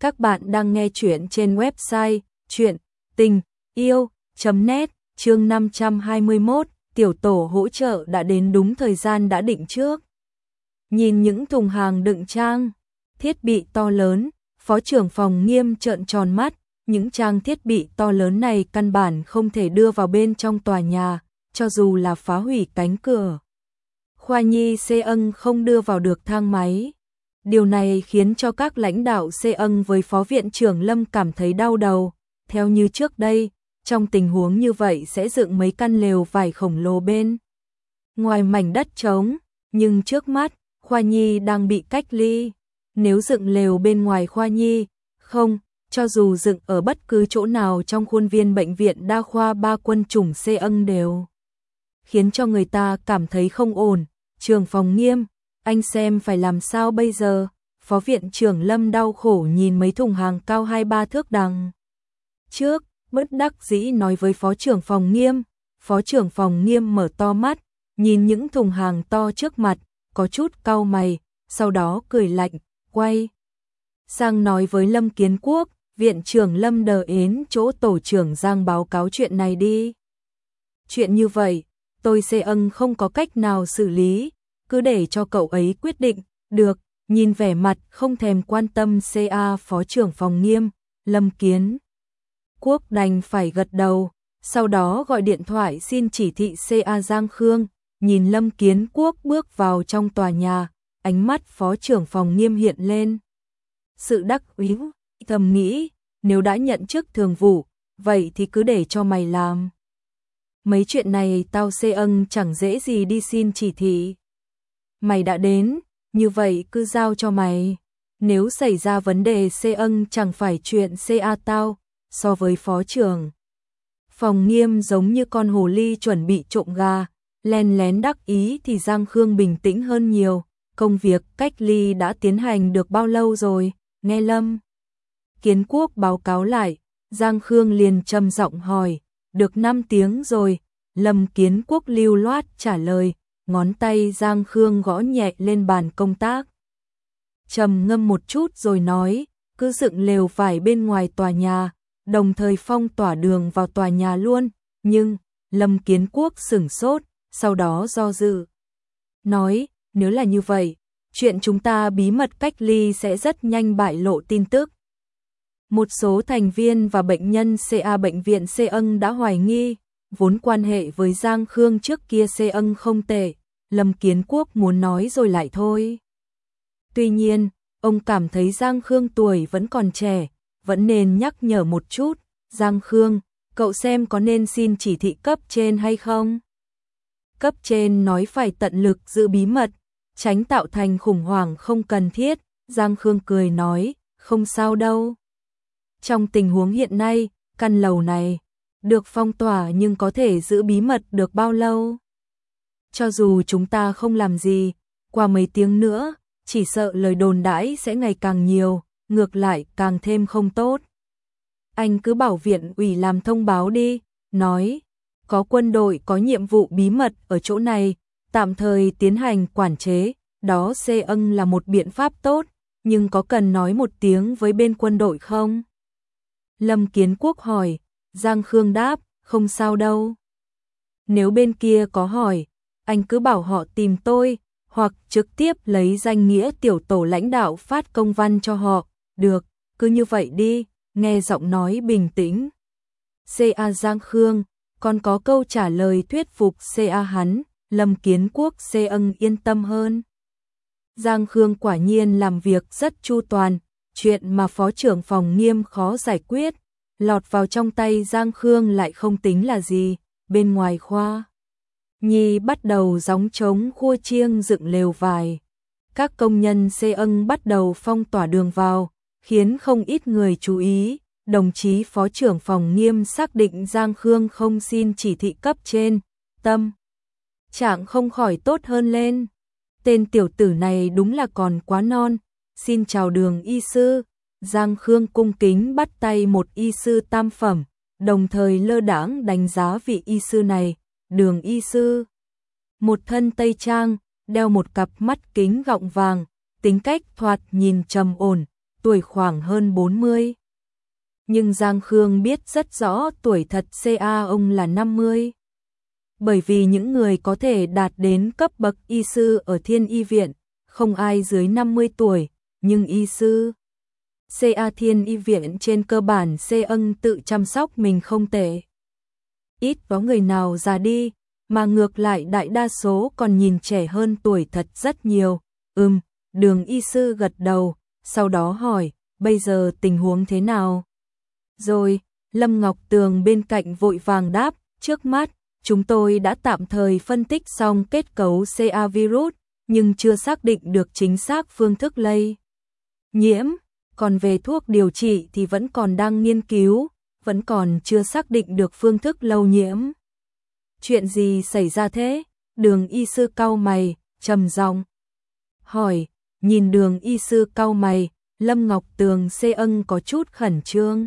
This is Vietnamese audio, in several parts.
Các bạn đang nghe chuyện trên website chuyện tình yêu.net chương 521, tiểu tổ hỗ trợ đã đến đúng thời gian đã định trước. Nhìn những thùng hàng đựng trang, thiết bị to lớn, phó trưởng phòng nghiêm trợn tròn mắt, những trang thiết bị to lớn này căn bản không thể đưa vào bên trong tòa nhà, cho dù là phá hủy cánh cửa. Khoa nhi xê ân không đưa vào được thang máy. Điều này khiến cho các lãnh đạo xê ân với phó viện trưởng Lâm cảm thấy đau đầu. Theo như trước đây, trong tình huống như vậy sẽ dựng mấy căn lều vải khổng lồ bên. Ngoài mảnh đất trống, nhưng trước mắt, Khoa Nhi đang bị cách ly. Nếu dựng lều bên ngoài Khoa Nhi, không, cho dù dựng ở bất cứ chỗ nào trong khuôn viên bệnh viện đa khoa ba quân chủng xê ân đều. Khiến cho người ta cảm thấy không ổn, trường phòng nghiêm, anh xem phải làm sao bây giờ, phó viện trưởng Lâm đau khổ nhìn mấy thùng hàng cao hai ba thước đằng. Trước, bất đắc dĩ nói với phó trưởng phòng nghiêm, phó trưởng phòng nghiêm mở to mắt, nhìn những thùng hàng to trước mặt, có chút cau mày, sau đó cười lạnh, quay. Sang nói với Lâm Kiến Quốc, viện trưởng Lâm đờ ến chỗ tổ trưởng Giang báo cáo chuyện này đi. Chuyện như vậy, tôi xê ân không có cách nào xử lý, cứ để cho cậu ấy quyết định, được, nhìn vẻ mặt không thèm quan tâm CA phó trưởng phòng nghiêm, Lâm Kiến. Quốc đành phải gật đầu, sau đó gọi điện thoại xin chỉ thị CA Giang Khương, nhìn Lâm Kiến Quốc bước vào trong tòa nhà, ánh mắt phó trưởng phòng nghiêm hiện lên. Sự đắc ý, thầm nghĩ, nếu đã nhận chức thường vụ, vậy thì cứ để cho mày làm. Mấy chuyện này tao xê ân chẳng dễ gì đi xin chỉ thị mày đã đến, như vậy cứ giao cho mày. Nếu xảy ra vấn đề xê ân chẳng phải chuyện CA tao, so với phó trưởng. Phòng nghiêm giống như con hồ ly chuẩn bị trộm gà, len lén đắc ý thì Giang Khương bình tĩnh hơn nhiều. Công việc cách ly đã tiến hành được bao lâu rồi, nghe Lâm. Kiến quốc báo cáo lại, Giang Khương liền trầm giọng hỏi, được 5 tiếng rồi, Lâm Kiến quốc lưu loát trả lời, ngón tay Giang Khương gõ nhẹ lên bàn công tác. Trầm ngâm một chút rồi nói, cứ dựng lều vải bên ngoài tòa nhà, đồng thời phong tỏa đường vào tòa nhà luôn, nhưng, Lâm Kiến Quốc sửng sốt, sau đó do dự. Nói, nếu là như vậy, chuyện chúng ta bí mật cách ly sẽ rất nhanh bại lộ tin tức. Một số thành viên và bệnh nhân CA bệnh viện C ân đã hoài nghi, vốn quan hệ với Giang Khương trước kia C ân không tệ, Lâm Kiến Quốc muốn nói rồi lại thôi. Tuy nhiên, ông cảm thấy Giang Khương tuổi vẫn còn trẻ, vẫn nên nhắc nhở một chút, Giang Khương, cậu xem có nên xin chỉ thị cấp trên hay không? Cấp trên nói phải tận lực giữ bí mật, tránh tạo thành khủng hoảng không cần thiết, Giang Khương cười nói, không sao đâu. Trong tình huống hiện nay, căn lầu này được phong tỏa nhưng có thể giữ bí mật được bao lâu? Cho dù chúng ta không làm gì, qua mấy tiếng nữa, chỉ sợ lời đồn đãi sẽ ngày càng nhiều, ngược lại càng thêm không tốt. Anh cứ bảo viện ủy làm thông báo đi, nói, có quân đội có nhiệm vụ bí mật ở chỗ này, tạm thời tiến hành quản chế, đó xê ân là một biện pháp tốt, nhưng có cần nói một tiếng với bên quân đội không? Lâm Kiến Quốc hỏi, Giang Khương đáp, không sao đâu. Nếu bên kia có hỏi, anh cứ bảo họ tìm tôi, hoặc trực tiếp lấy danh nghĩa tiểu tổ lãnh đạo phát công văn cho họ, được, cứ như vậy đi, nghe giọng nói bình tĩnh. C.A. Giang Khương, còn có câu trả lời thuyết phục C.A. hắn, Lâm Kiến Quốc C. ân yên tâm hơn. Giang Khương quả nhiên làm việc rất chu toàn, chuyện mà phó trưởng phòng nghiêm khó giải quyết, lọt vào trong tay Giang Khương lại không tính là gì, bên ngoài khoa. Nhi bắt đầu gióng trống khua chiêng dựng lều vải. Các công nhân xê ân bắt đầu phong tỏa đường vào, khiến không ít người chú ý. Đồng chí Phó trưởng phòng nghiêm xác định Giang Khương không xin chỉ thị cấp trên, tâm. Trạng không khỏi tốt hơn lên. Tên tiểu tử này đúng là còn quá non. Xin chào đường y sư. Giang Khương cung kính bắt tay một y sư tam phẩm, đồng thời lơ đãng đánh giá vị y sư này đường y sư. Một thân tây trang, đeo một cặp mắt kính gọng vàng, tính cách thoạt nhìn trầm ổn, tuổi khoảng hơn 40. Nhưng Giang Khương biết rất rõ tuổi thật CA ông là 50. Bởi vì những người có thể đạt đến cấp bậc y sư ở thiên y viện, không ai dưới 50 tuổi, nhưng y sư CA thiên y viện trên cơ bản C ân tự chăm sóc mình không tệ. Ít có người nào già đi, mà ngược lại đại đa số còn nhìn trẻ hơn tuổi thật rất nhiều. Ừm, đường y sư gật đầu, sau đó hỏi, bây giờ tình huống thế nào? Rồi, Lâm Ngọc Tường bên cạnh vội vàng đáp, trước mắt, chúng tôi đã tạm thời phân tích xong kết cấu CA virus, nhưng chưa xác định được chính xác phương thức lây. Nhiễm, còn về thuốc điều trị thì vẫn còn đang nghiên cứu, vẫn còn chưa xác định được phương thức lâu nhiễm. Chuyện gì xảy ra thế? Đường y sư cau mày, trầm giọng hỏi, nhìn đường y sư cau mày, Lâm Ngọc Tường xê ân có chút khẩn trương.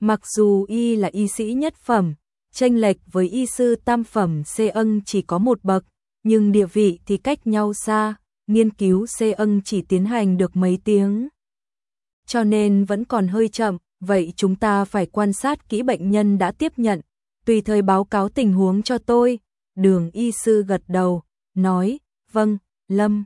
Mặc dù y là y sĩ nhất phẩm, tranh lệch với y sư tam phẩm xê ân chỉ có một bậc, nhưng địa vị thì cách nhau xa, nghiên cứu xê ân chỉ tiến hành được mấy tiếng. Cho nên vẫn còn hơi chậm, vậy chúng ta phải quan sát kỹ bệnh nhân đã tiếp nhận, tùy thời báo cáo tình huống cho tôi. Đường y sư gật đầu, nói, vâng, Lâm.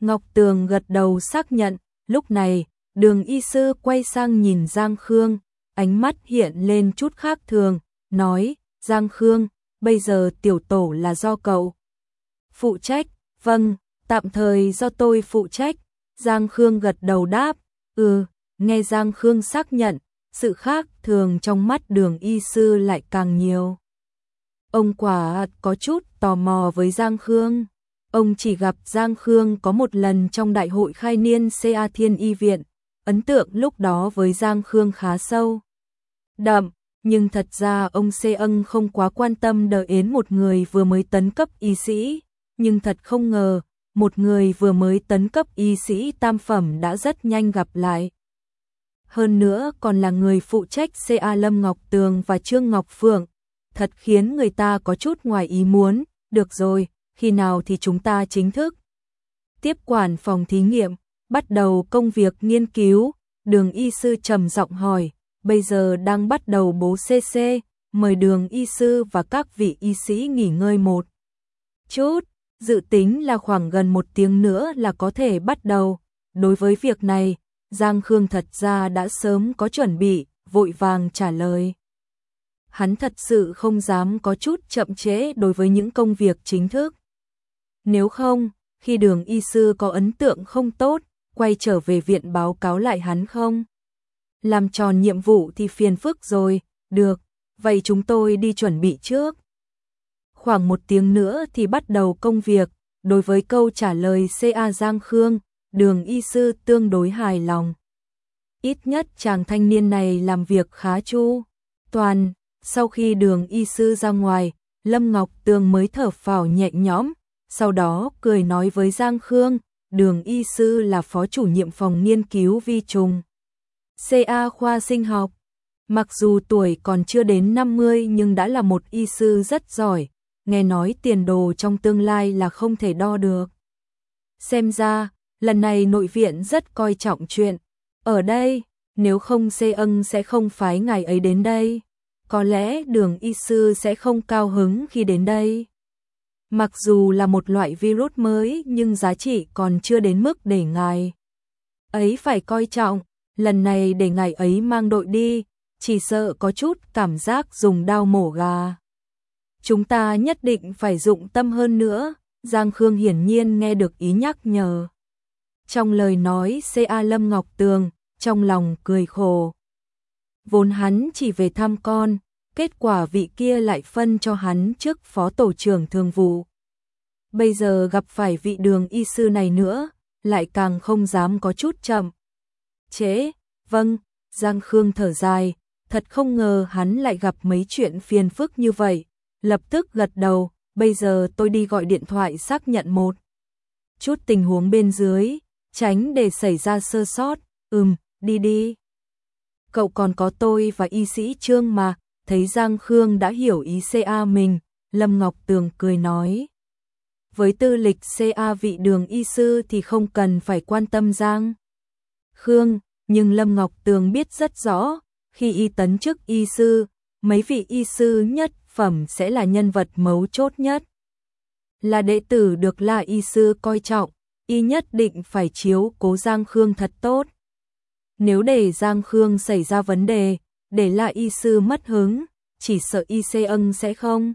Ngọc Tường gật đầu xác nhận, lúc này, đường y sư quay sang nhìn Giang Khương, ánh mắt hiện lên chút khác thường, nói, Giang Khương, bây giờ tiểu tổ là do cậu. Phụ trách, vâng, tạm thời do tôi phụ trách, Giang Khương gật đầu đáp, ừ, nghe Giang Khương xác nhận, sự khác thường trong mắt đường y sư lại càng nhiều. Ông quả có chút tò mò với Giang Khương. Ông chỉ gặp Giang Khương có một lần trong đại hội khai niên CA Thiên Y Viện, ấn tượng lúc đó với Giang Khương khá sâu. Đậm, nhưng thật ra ông Xê ân không quá quan tâm đợi đến một người vừa mới tấn cấp y sĩ, nhưng thật không ngờ, một người vừa mới tấn cấp y sĩ tam phẩm đã rất nhanh gặp lại. Hơn nữa còn là người phụ trách CA Lâm Ngọc Tường và Trương Ngọc Phượng, thật khiến người ta có chút ngoài ý muốn, được rồi, khi nào thì chúng ta chính thức? Tiếp quản phòng thí nghiệm, bắt đầu công việc nghiên cứu, đường y sư trầm giọng hỏi, bây giờ đang bắt đầu bố CC, mời đường y sư và các vị y sĩ nghỉ ngơi một chút, dự tính là khoảng gần một tiếng nữa là có thể bắt đầu. Đối với việc này, Giang Khương thật ra đã sớm có chuẩn bị, vội vàng trả lời. Hắn thật sự không dám có chút chậm trễ đối với những công việc chính thức. Nếu không, khi đường y sư có ấn tượng không tốt, quay trở về viện báo cáo lại hắn không? Làm tròn nhiệm vụ thì phiền phức rồi, được, vậy chúng tôi đi chuẩn bị trước. Khoảng một tiếng nữa thì bắt đầu công việc, đối với câu trả lời CA Giang Khương, đường y sư tương đối hài lòng. Ít nhất chàng thanh niên này làm việc khá chu. Toàn, sau khi đường y sư ra ngoài, Lâm Ngọc Tường mới thở phào nhẹ nhõm, sau đó cười nói với Giang Khương, đường y sư là phó chủ nhiệm phòng nghiên cứu vi trùng. CA khoa sinh học. Mặc dù tuổi còn chưa đến 50 nhưng đã là một y sư rất giỏi, nghe nói tiền đồ trong tương lai là không thể đo được. Xem ra, lần này nội viện rất coi trọng chuyện. Ở đây, nếu không xê ân sẽ không phái ngài ấy đến đây. Có lẽ đường y sư sẽ không cao hứng khi đến đây. Mặc dù là một loại virus mới nhưng giá trị còn chưa đến mức để ngài ấy phải coi trọng, lần này để ngài ấy mang đội đi, chỉ sợ có chút cảm giác dùng đao mổ gà. Chúng ta nhất định phải dụng tâm hơn nữa, Giang Khương hiển nhiên nghe được ý nhắc nhở. Trong lời nói C.A. Lâm Ngọc Tường, trong lòng cười khổ. Vốn hắn chỉ về thăm con, kết quả vị kia lại phân cho hắn trước phó tổ trưởng thường vụ. Bây giờ gặp phải vị đường y sư này nữa, lại càng không dám có chút chậm. Chế, vâng, Giang Khương thở dài, thật không ngờ hắn lại gặp mấy chuyện phiền phức như vậy, lập tức gật đầu, bây giờ tôi đi gọi điện thoại xác nhận một chút tình huống bên dưới, tránh để xảy ra sơ sót, ừm, đi đi. Cậu còn có tôi và y sĩ Trương mà, thấy Giang Khương đã hiểu ý CA mình, Lâm Ngọc Tường cười nói. Với tư lịch CA vị đường y sư thì không cần phải quan tâm Giang. Khương, nhưng Lâm Ngọc Tường biết rất rõ, khi y tấn chức y sư, mấy vị y sư nhất phẩm sẽ là nhân vật mấu chốt nhất. Là đệ tử được là y sư coi trọng, y nhất định phải chiếu cố Giang Khương thật tốt. Nếu để Giang Khương xảy ra vấn đề, để lại y sư mất hứng, chỉ sợ y xê ân sẽ không.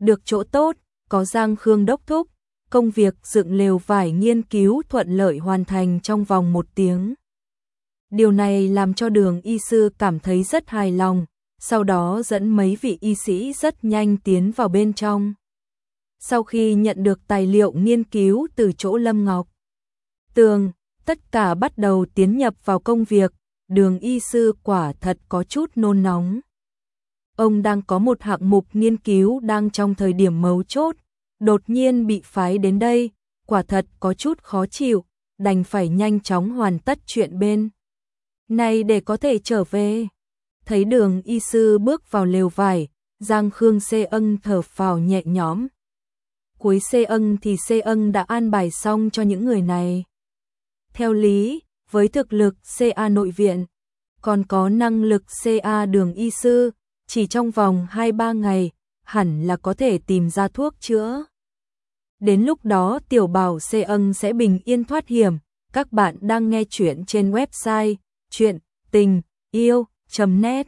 Được chỗ tốt, có Giang Khương đốc thúc, công việc dựng lều vải nghiên cứu thuận lợi hoàn thành trong vòng một tiếng. Điều này làm cho đường y sư cảm thấy rất hài lòng, sau đó dẫn mấy vị y sĩ rất nhanh tiến vào bên trong. Sau khi nhận được tài liệu nghiên cứu từ chỗ Lâm Ngọc Tường, tất cả bắt đầu tiến nhập vào công việc, đường y sư quả thật có chút nôn nóng. Ông đang có một hạng mục nghiên cứu đang trong thời điểm mấu chốt, đột nhiên bị phái đến đây, quả thật có chút khó chịu, đành phải nhanh chóng hoàn tất chuyện bên. Này để có thể trở về. Thấy đường y sư bước vào lều vải, Giang Khương Xê ân thở phào nhẹ nhõm. Cuối Xê ân thì Xê ân đã an bài xong cho những người này. Theo lý, với thực lực CA nội viện, còn có năng lực CA đường y sư, chỉ trong vòng 2-3 ngày, hẳn là có thể tìm ra thuốc chữa. Đến lúc đó tiểu bảo C ân sẽ bình yên thoát hiểm. Các bạn đang nghe chuyện trên website chuyện tình yêu.net